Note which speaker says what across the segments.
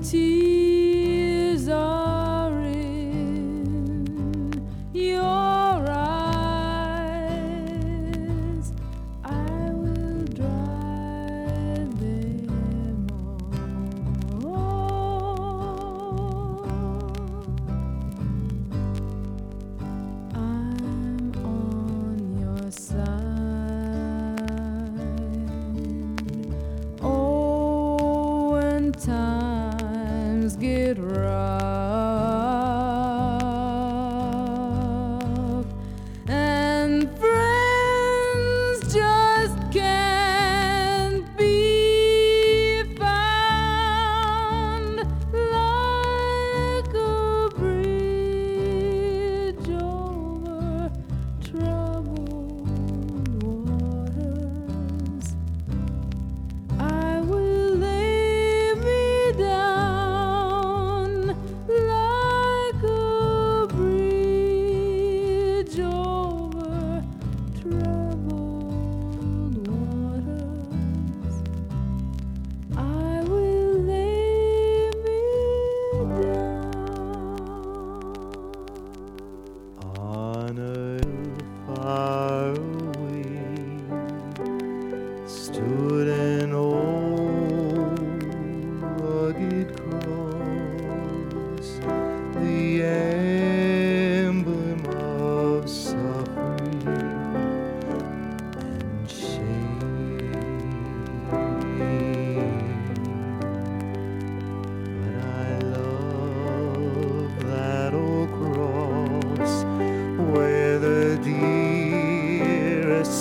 Speaker 1: tears are in your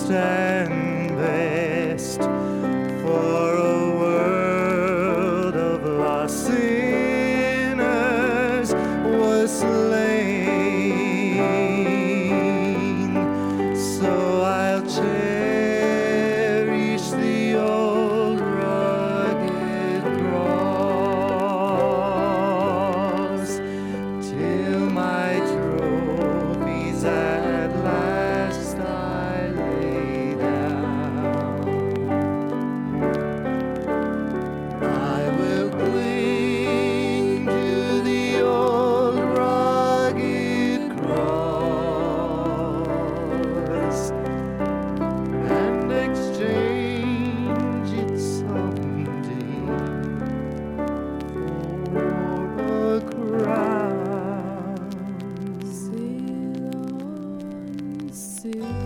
Speaker 2: stand. to